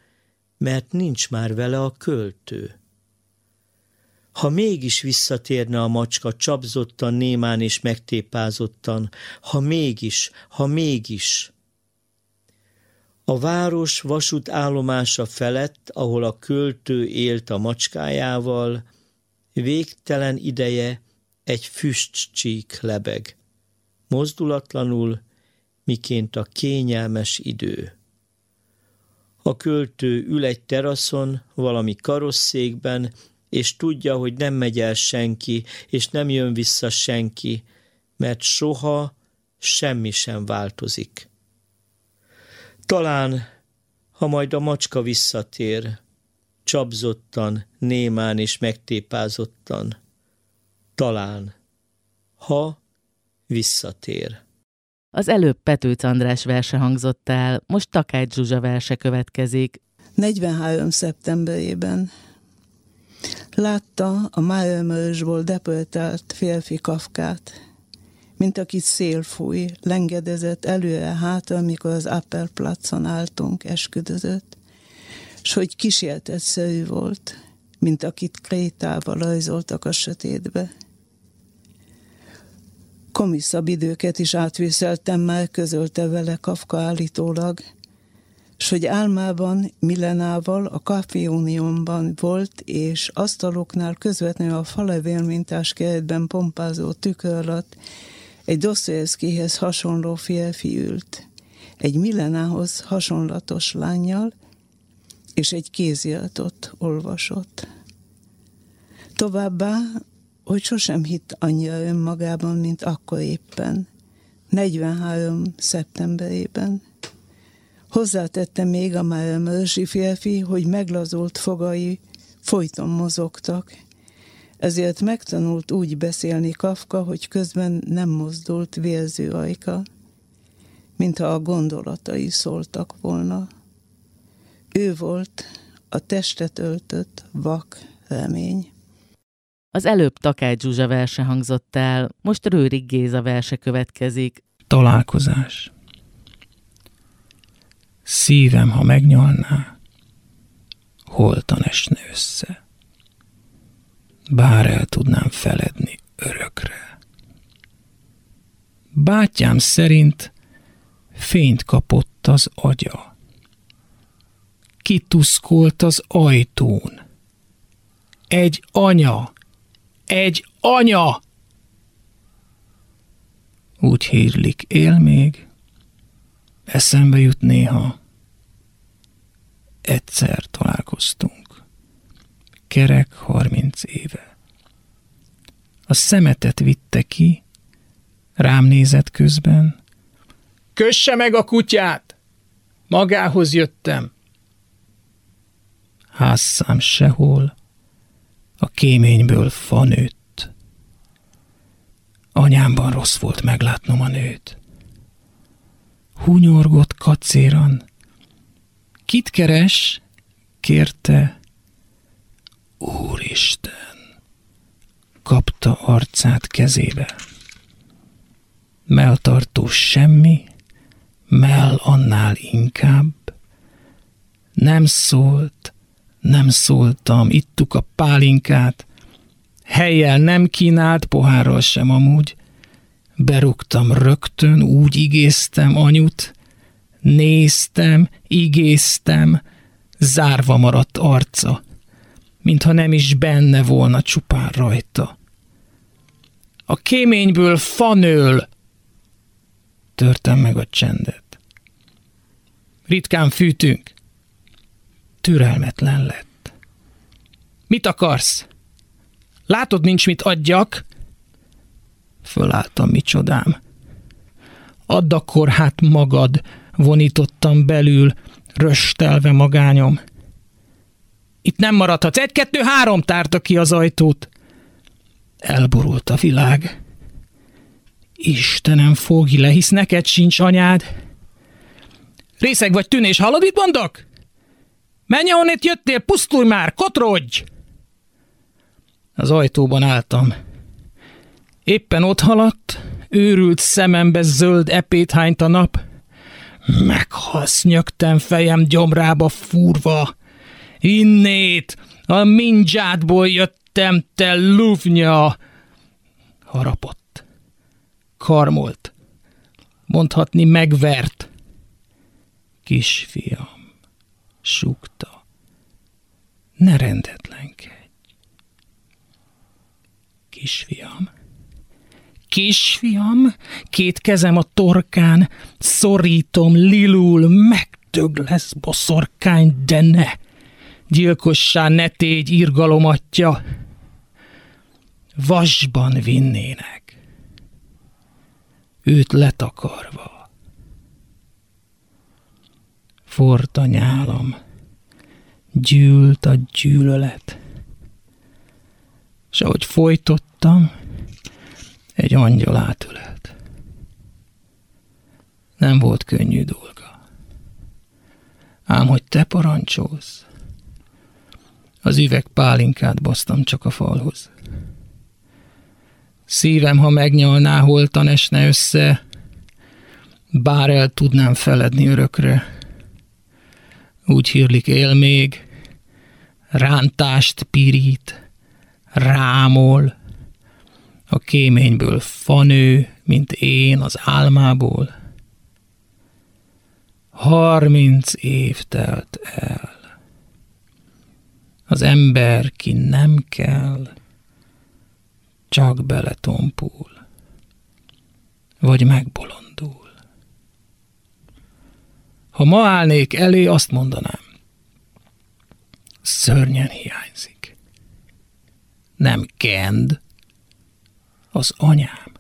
mert nincs már vele a költő. Ha mégis visszatérne a macska csapzottan, némán és megtépázottan, ha mégis, ha mégis. A város vasút állomása felett, ahol a költő élt a macskájával, végtelen ideje egy füstcsík lebeg. Mozdulatlanul, miként a kényelmes idő. A költő ül egy teraszon, valami karosszékben, és tudja, hogy nem megy el senki, és nem jön vissza senki, mert soha semmi sem változik. Talán, ha majd a macska visszatér, csapzottan, némán és megtépázottan, talán, ha visszatér. Az előbb Petőc András verse hangzott el, most Takács Zsuzsa verse következik. 43. szeptemberében látta a Májölmörösból depöltelt férfi kafkát, mint akit szél fúj, lengedezett előre hátra, amikor az Upper Placon álltunk, esküdözött, s hogy kísértetszerű volt, mint akit krétával rajzoltak a sötétbe. Komiszabb időket is átvészeltem már, közölte vele Kafka állítólag, s hogy álmában Milenával a Kaffióniumban volt, és asztaloknál közvetlenül a falevélmintás keretben pompázó tükör alatt egy Dostoyevskyhez hasonló férfi ült, egy Milenához hasonlatos lányjal, és egy kéziratot olvasott. Továbbá, hogy sosem hitt annyira önmagában, mint akkor éppen, 43. szeptemberében. Hozzátette még a már mörsi férfi, hogy meglazult fogai folyton mozogtak, ezért megtanult úgy beszélni Kafka, hogy közben nem mozdult vérző ajka, mintha a gondolatai szóltak volna. Ő volt a testet öltött vak remény. Az előbb Takács Zsuzsa verse hangzott el, most Rőrik Géza verse következik. Találkozás. Szívem, ha megnyalná, holtan esne össze. Bár el tudnám feledni örökre. Bátyám szerint fényt kapott az agya. Kituszkolt az ajtón. Egy anya! Egy anya! Úgy hírlik, él még, eszembe jut néha. Egyszer találkoztunk. Kerek harminc éve. A szemetet vitte ki, rám nézett közben. Kösse meg a kutyát! Magához jöttem. Házszám sehol, a kéményből fa nőtt. Anyámban rossz volt meglátnom a nőt. Hunyorgott kacéran. Kit keres? kérte. Úristen! Kapta arcát kezébe. Meltartó semmi, mell annál inkább. Nem szólt, nem szóltam, ittuk a pálinkát, helyjel nem kínált, pohárral sem amúgy. Berúgtam rögtön, úgy igéztem anyut, néztem, igéztem, zárva maradt arca, mintha nem is benne volna csupán rajta. A kéményből fanöl! Törtem meg a csendet. Ritkán fűtünk türelmetlen lett. Mit akarsz? Látod, nincs mit adjak? Fölálltam, micsodám. Add akkor hát magad, vonítottam belül, röstelve magányom. Itt nem maradhatsz. Egy, kettő, három tárta ki az ajtót. Elborult a világ. Istenem, fogj le, hisz neked sincs anyád. Részeg vagy tűnés, hallod, mit mondok? Menj, ahonnét jöttél, pusztulj már, kotrodj! Az ajtóban álltam. Éppen ott haladt, őrült szemembe zöld epét hányt a nap. Meghalsz, nyögtem fejem gyomrába fúrva. Innét, a mindzsádból jöttem, te luvnya! Harapott. Karmolt. Mondhatni megvert. Kisfiam súgta. Ne rendetlenkedj. Kisfiam, kisfiam, két kezem a torkán, szorítom, lilul, megtög lesz boszorkány, de ne! Gyilkossá ne tégy irgalomatja, vasban vinnének, őt letakarva forrt a nyálam, gyűlt a gyűlölet. És ahogy folytottam, egy angyal átölelt. Nem volt könnyű dolga. Ám hogy te parancsolsz, az üveg pálinkát basztam csak a falhoz. Szívem, ha megnyalná, holtan esne össze, bár el tudnám feledni örökre. Úgy hírlik él még, rántást pirít, rámol, a kéményből fanő, mint én az álmából. Harminc év telt el. Az ember, ki nem kell, csak beletompul, vagy megbolondul. Ha ma állnék elé, azt mondanám, szörnyen hiányzik. Nem Kend, az anyám.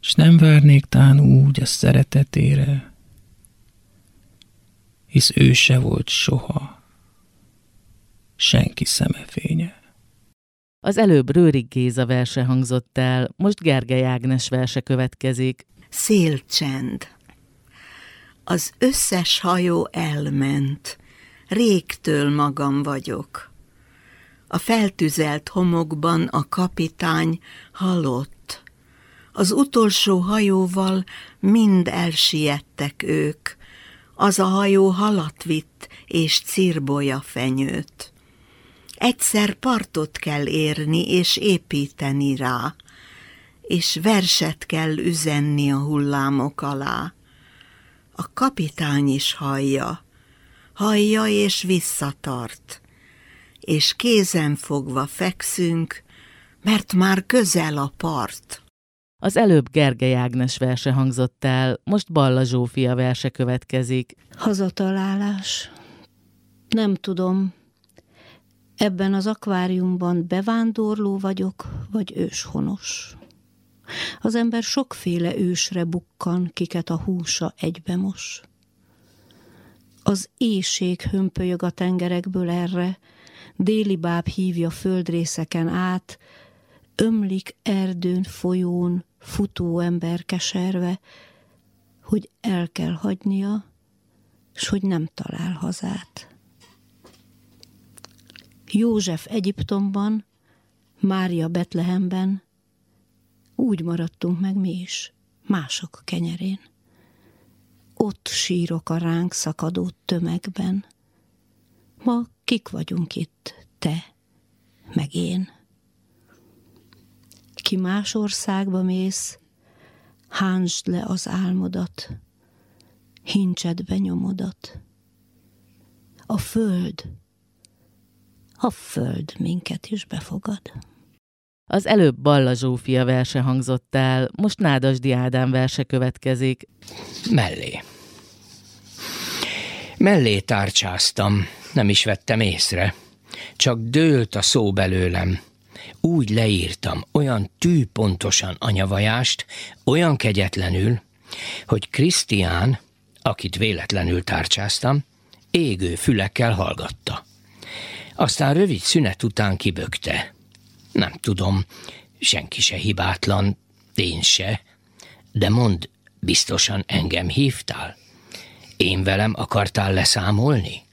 S nem várnék tán úgy a szeretetére, hisz ő se volt soha senki szemefénye. Az előbb Rőrik Géza verse hangzott el, most Gergely Ágnes verse következik. Szélcsend. Az összes hajó elment, régtől magam vagyok. A feltüzelt homokban a kapitány halott. Az utolsó hajóval mind elsiettek ők. Az a hajó halat vitt és cirbolya fenyőt. Egyszer partot kell érni és építeni rá, és verset kell üzenni a hullámok alá. A kapitány is hallja, hallja és visszatart, és kézen fogva fekszünk, mert már közel a part. Az előbb Gergely Ágnes verse hangzott el, most Balla Zsófia verse következik. Hazatalálás. Nem tudom, Ebben az akváriumban bevándorló vagyok, vagy őshonos. Az ember sokféle ősre bukkan, kiket a húsa egybemos. Az éjség hömpölyög a tengerekből erre, déli báb hívja földrészeken át, ömlik erdőn, folyón, futó ember keserve, hogy el kell hagynia, s hogy nem talál hazát. József Egyiptomban, Mária Betlehemben, úgy maradtunk meg mi is, mások kenyerén. Ott sírok a ránk szakadó tömegben. Ma kik vagyunk itt, te, meg én. Ki más országba mész, hánsd le az álmodat, hincsed benyomodat. A föld, a föld minket is befogad. Az előbb Balla Zsófia verse hangzott el, most Nádasdi Ádám verse következik. Mellé. Mellé tárcsáztam, nem is vettem észre. Csak dőlt a szó belőlem. Úgy leírtam, olyan tűpontosan anyavajást, olyan kegyetlenül, hogy Krisztián, akit véletlenül tárcsáztam, égő fülekkel hallgatta. Aztán rövid szünet után kibökte. Nem tudom, senki se hibátlan, én se, de mond, biztosan engem hívtál? Én velem akartál leszámolni?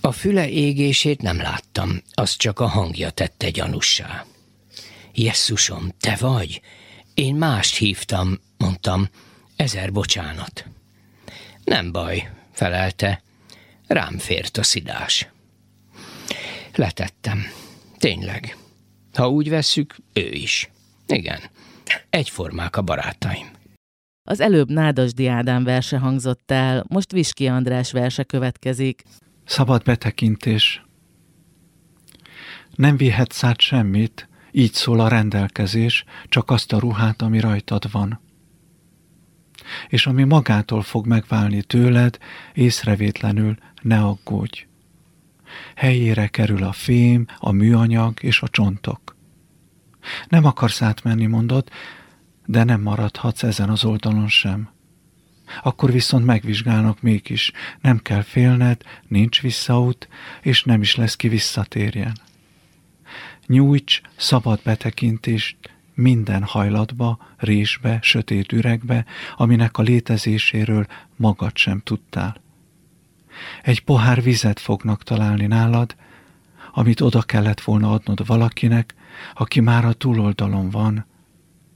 A füle égését nem láttam, az csak a hangja tette gyanussá. Jesszusom, te vagy? Én mást hívtam, mondtam, ezer bocsánat. Nem baj, felelte, rám fért a szidás. Letettem. Tényleg. Ha úgy vesszük, ő is. Igen. Egyformák a barátaim. Az előbb Nádasdi Ádám verse hangzott el, most Viski András verse következik. Szabad betekintés. Nem vihetsz át semmit, így szól a rendelkezés, csak azt a ruhát, ami rajtad van. És ami magától fog megválni tőled, észrevétlenül ne aggódj helyére kerül a fém, a műanyag és a csontok. Nem akarsz átmenni, mondod, de nem maradhatsz ezen az oldalon sem. Akkor viszont megvizsgálnak mégis, nem kell félned, nincs visszaút, és nem is lesz ki visszatérjen. Nyújts szabad betekintést minden hajlatba, résbe, sötét üregbe, aminek a létezéséről magad sem tudtál. Egy pohár vizet fognak találni nálad, amit oda kellett volna adnod valakinek, aki már a túloldalon van,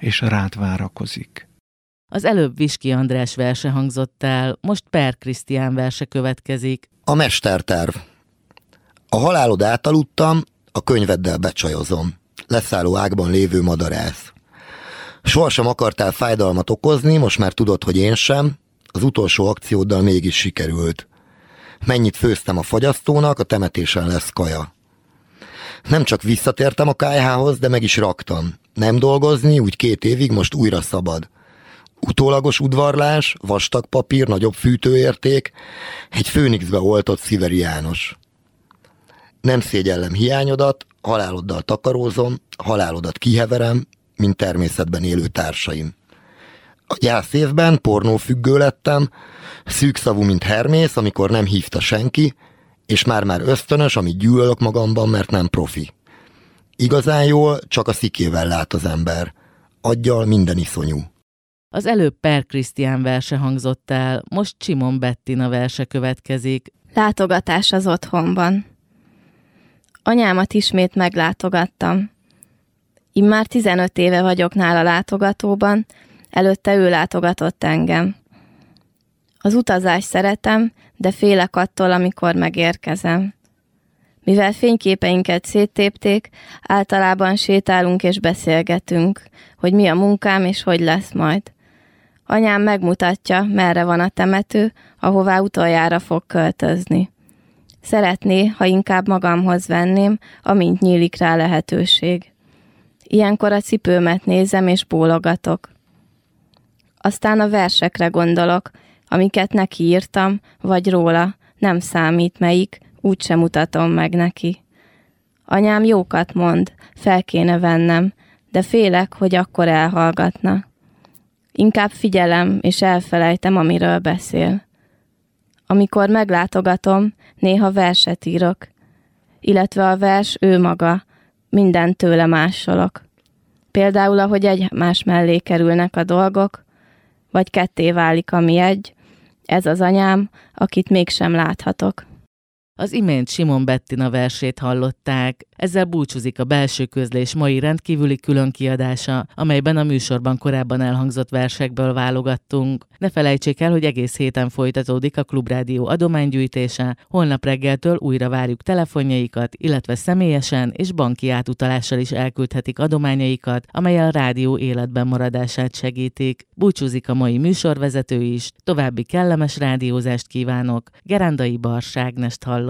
és rád várakozik. Az előbb Viski András verse hangzott el, most Per Krisztián verse következik. A mesterterv. A halálod átaludtam, a könyveddel becsajozom. Leszálló ágban lévő madarász. Sohasem akartál fájdalmat okozni, most már tudod, hogy én sem. Az utolsó akcióddal mégis sikerült. Mennyit főztem a fagyasztónak, a temetésen lesz kaja. Nem csak visszatértem a kájhához, de meg is raktam. Nem dolgozni, úgy két évig, most újra szabad. Utólagos udvarlás, vastag papír, nagyobb fűtőérték, egy főnixbe oltott Sziveri János. Nem szégyellem hiányodat, haláloddal takarózom, halálodat kiheverem, mint természetben élő társaim. A gyász évben pornófüggő lettem, szűkszavú, mint Hermész, amikor nem hívta senki, és már-már ösztönös, amit gyűlölök magamban, mert nem profi. Igazán jól csak a szikével lát az ember. Adjal minden iszonyú. Az előbb Per Krisztián verse hangzott el, most Csimon Bettina verse következik. Látogatás az otthonban. Anyámat ismét meglátogattam. Én már 15 éve vagyok nála látogatóban, előtte ő látogatott engem. Az utazás szeretem, de félek attól, amikor megérkezem. Mivel fényképeinket széttépték, általában sétálunk és beszélgetünk, hogy mi a munkám és hogy lesz majd. Anyám megmutatja, merre van a temető, ahová utoljára fog költözni. Szeretné, ha inkább magamhoz venném, amint nyílik rá lehetőség. Ilyenkor a cipőmet nézem és bólogatok. Aztán a versekre gondolok, amiket neki írtam, vagy róla, nem számít melyik, úgysem mutatom meg neki. Anyám jókat mond, fel kéne vennem, de félek, hogy akkor elhallgatna. Inkább figyelem, és elfelejtem, amiről beszél. Amikor meglátogatom, néha verset írok, illetve a vers ő maga, minden tőle másolok. Például, ahogy egymás mellé kerülnek a dolgok, vagy ketté válik, ami egy, ez az anyám, akit mégsem láthatok. Az imént Simon Bettina versét hallották. Ezzel búcsúzik a belső közlés mai rendkívüli különkiadása, amelyben a műsorban korábban elhangzott versekből válogattunk. Ne felejtsék el, hogy egész héten folytatódik a Klubrádió adománygyűjtése. Holnap reggeltől újra várjuk telefonjaikat, illetve személyesen és banki átutalással is elküldhetik adományaikat, amely a rádió életben maradását segítik. Búcsúzik a mai műsorvezető is. További kellemes rádiózást kívánok. Gerendai Barságnest hallott